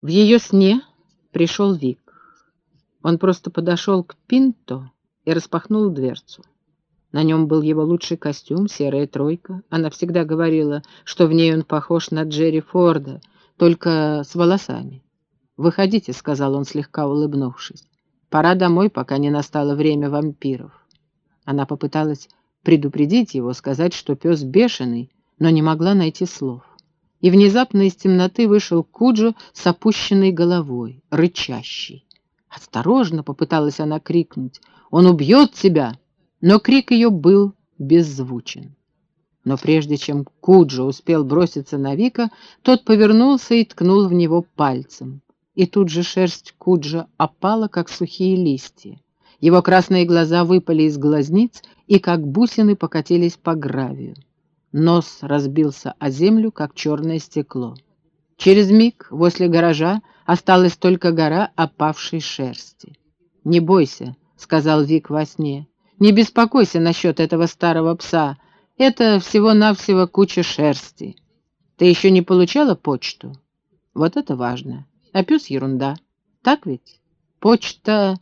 В ее сне пришел Вик. Он просто подошел к Пинто и распахнул дверцу. На нем был его лучший костюм, серая тройка. Она всегда говорила, что в ней он похож на Джерри Форда, только с волосами. «Выходите», — сказал он, слегка улыбнувшись. «Пора домой, пока не настало время вампиров». Она попыталась предупредить его, сказать, что пес бешеный, но не могла найти слов и внезапно из темноты вышел Куджо с опущенной головой, рычащий. «Осторожно!» — попыталась она крикнуть. «Он убьет тебя!» Но крик ее был беззвучен. Но прежде чем Куджо успел броситься на Вика, тот повернулся и ткнул в него пальцем. И тут же шерсть Куджа опала, как сухие листья. Его красные глаза выпали из глазниц и, как бусины, покатились по гравию. Нос разбился о землю, как черное стекло. Через миг возле гаража осталась только гора опавшей шерсти. «Не бойся», — сказал Вик во сне, — «не беспокойся насчет этого старого пса. Это всего-навсего куча шерсти. Ты еще не получала почту? Вот это важно. А пес — ерунда. Так ведь? Почта...»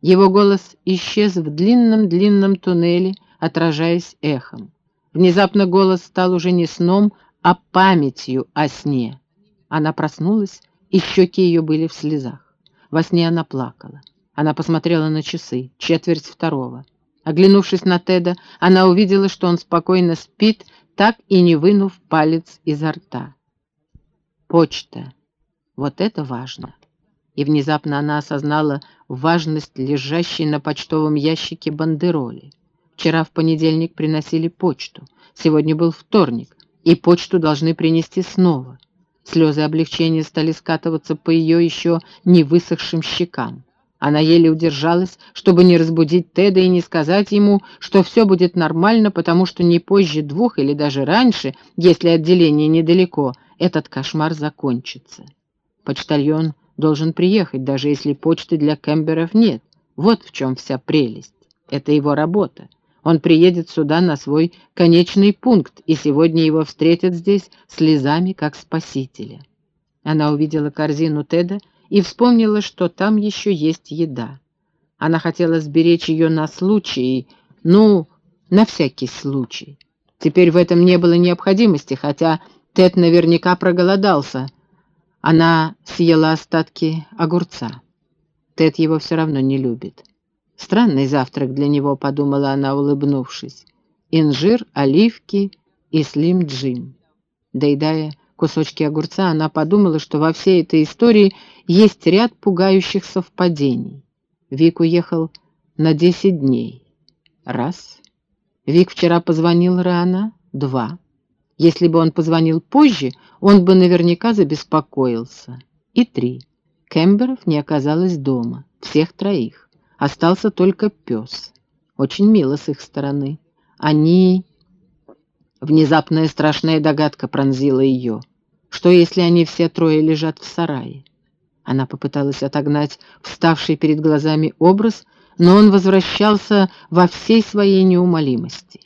Его голос исчез в длинном-длинном туннеле, отражаясь эхом. Внезапно голос стал уже не сном, а памятью о сне. Она проснулась, и щеки ее были в слезах. Во сне она плакала. Она посмотрела на часы, четверть второго. Оглянувшись на Теда, она увидела, что он спокойно спит, так и не вынув палец изо рта. Почта. Вот это важно. И внезапно она осознала важность лежащей на почтовом ящике бандероли. Вчера в понедельник приносили почту. Сегодня был вторник, и почту должны принести снова. Слезы облегчения стали скатываться по ее еще не высохшим щекам. Она еле удержалась, чтобы не разбудить Теда и не сказать ему, что все будет нормально, потому что не позже двух или даже раньше, если отделение недалеко, этот кошмар закончится. Почтальон должен приехать, даже если почты для Кэмберов нет. Вот в чем вся прелесть. Это его работа. Он приедет сюда на свой конечный пункт, и сегодня его встретят здесь слезами, как спасителя. Она увидела корзину Теда и вспомнила, что там еще есть еда. Она хотела сберечь ее на случай, ну, на всякий случай. Теперь в этом не было необходимости, хотя Тед наверняка проголодался. Она съела остатки огурца. Тед его все равно не любит. Странный завтрак для него, подумала она, улыбнувшись. Инжир, оливки и слим-джим. Доедая кусочки огурца, она подумала, что во всей этой истории есть ряд пугающих совпадений. Вик уехал на десять дней. Раз. Вик вчера позвонил рано. Два. Если бы он позвонил позже, он бы наверняка забеспокоился. И три. Кемберов не оказалось дома. Всех троих. Остался только пес. Очень мило с их стороны. Они... Внезапная страшная догадка пронзила ее. Что, если они все трое лежат в сарае? Она попыталась отогнать вставший перед глазами образ, но он возвращался во всей своей неумолимости.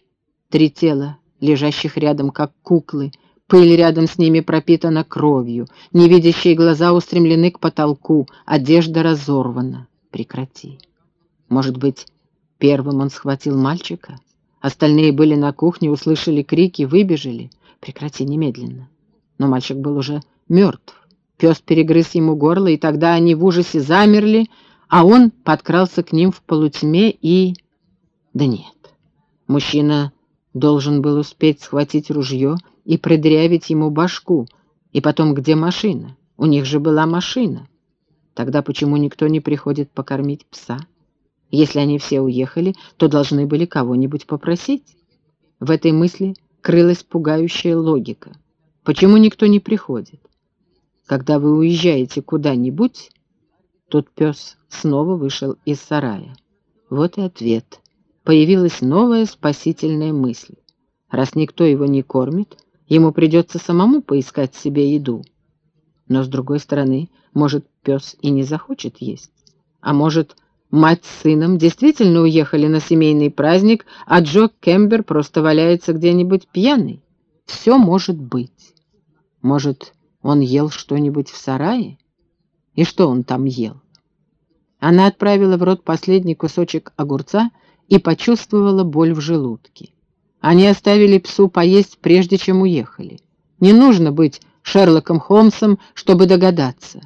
Три тела, лежащих рядом, как куклы, пыль рядом с ними пропитана кровью, невидящие глаза устремлены к потолку, одежда разорвана. Прекрати. Может быть, первым он схватил мальчика? Остальные были на кухне, услышали крики, выбежали. Прекрати немедленно. Но мальчик был уже мертв. Пес перегрыз ему горло, и тогда они в ужасе замерли, а он подкрался к ним в полутьме и... Да нет. Мужчина должен был успеть схватить ружье и продырявить ему башку. И потом, где машина? У них же была машина. Тогда почему никто не приходит покормить пса? Если они все уехали, то должны были кого-нибудь попросить. В этой мысли крылась пугающая логика. Почему никто не приходит? Когда вы уезжаете куда-нибудь, тут пес снова вышел из сарая. Вот и ответ. Появилась новая спасительная мысль. Раз никто его не кормит, ему придется самому поискать себе еду. Но, с другой стороны, может, пес и не захочет есть. А может, Мать с сыном действительно уехали на семейный праздник, а Джо Кембер просто валяется где-нибудь пьяный. Все может быть. Может, он ел что-нибудь в сарае? И что он там ел? Она отправила в рот последний кусочек огурца и почувствовала боль в желудке. Они оставили псу поесть, прежде чем уехали. Не нужно быть Шерлоком Холмсом, чтобы догадаться.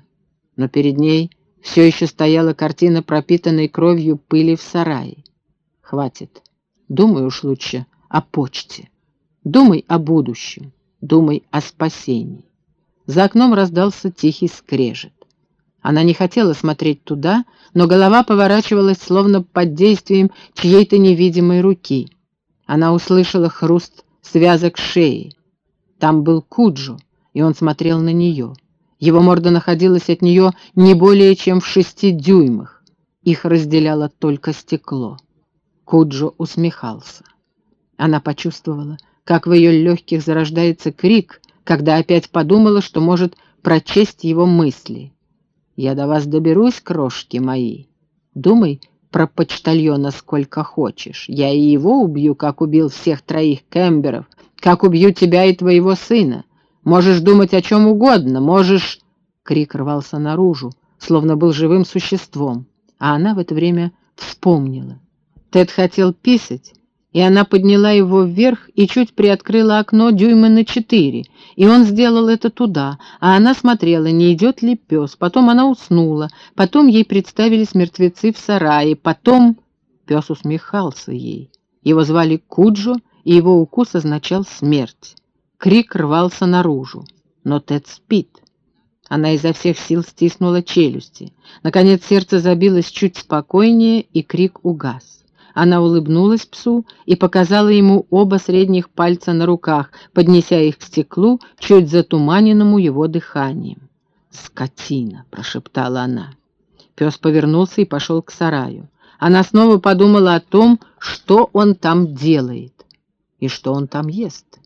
Но перед ней все еще стояла картина пропитанной кровью пыли в сарае. Хватит. Думай уж лучше о почте. Думай о будущем. Думай о спасении. За окном раздался тихий скрежет. Она не хотела смотреть туда, но голова поворачивалась словно под действием чьей-то невидимой руки. Она услышала хруст связок шеи. Там был Куджо, и он смотрел на нее. Его морда находилась от нее не более чем в шести дюймах. Их разделяло только стекло. Куджо усмехался. Она почувствовала, как в ее легких зарождается крик, когда опять подумала, что может прочесть его мысли. «Я до вас доберусь, крошки мои. Думай про почтальона сколько хочешь. Я и его убью, как убил всех троих кемберов, как убью тебя и твоего сына. Можешь думать о чем угодно, можешь...» Крик рвался наружу, словно был живым существом, а она в это время вспомнила. Тед хотел писать, и она подняла его вверх и чуть приоткрыла окно дюйма на четыре, и он сделал это туда, а она смотрела, не идет ли пес. Потом она уснула, потом ей представились мертвецы в сарае, потом... Пес усмехался ей. Его звали Куджо, и его укус означал смерть. Крик рвался наружу. Но Тед спит. Она изо всех сил стиснула челюсти. Наконец сердце забилось чуть спокойнее, и крик угас. Она улыбнулась псу и показала ему оба средних пальца на руках, поднеся их к стеклу, чуть затуманенному его дыханием. «Скотина!» — прошептала она. Пес повернулся и пошел к сараю. Она снова подумала о том, что он там делает и что он там ест.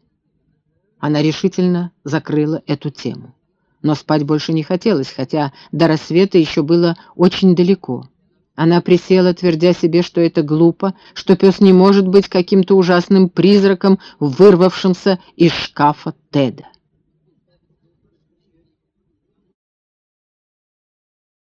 Она решительно закрыла эту тему. Но спать больше не хотелось, хотя до рассвета еще было очень далеко. Она присела, твердя себе, что это глупо, что пес не может быть каким-то ужасным призраком, вырвавшимся из шкафа Теда.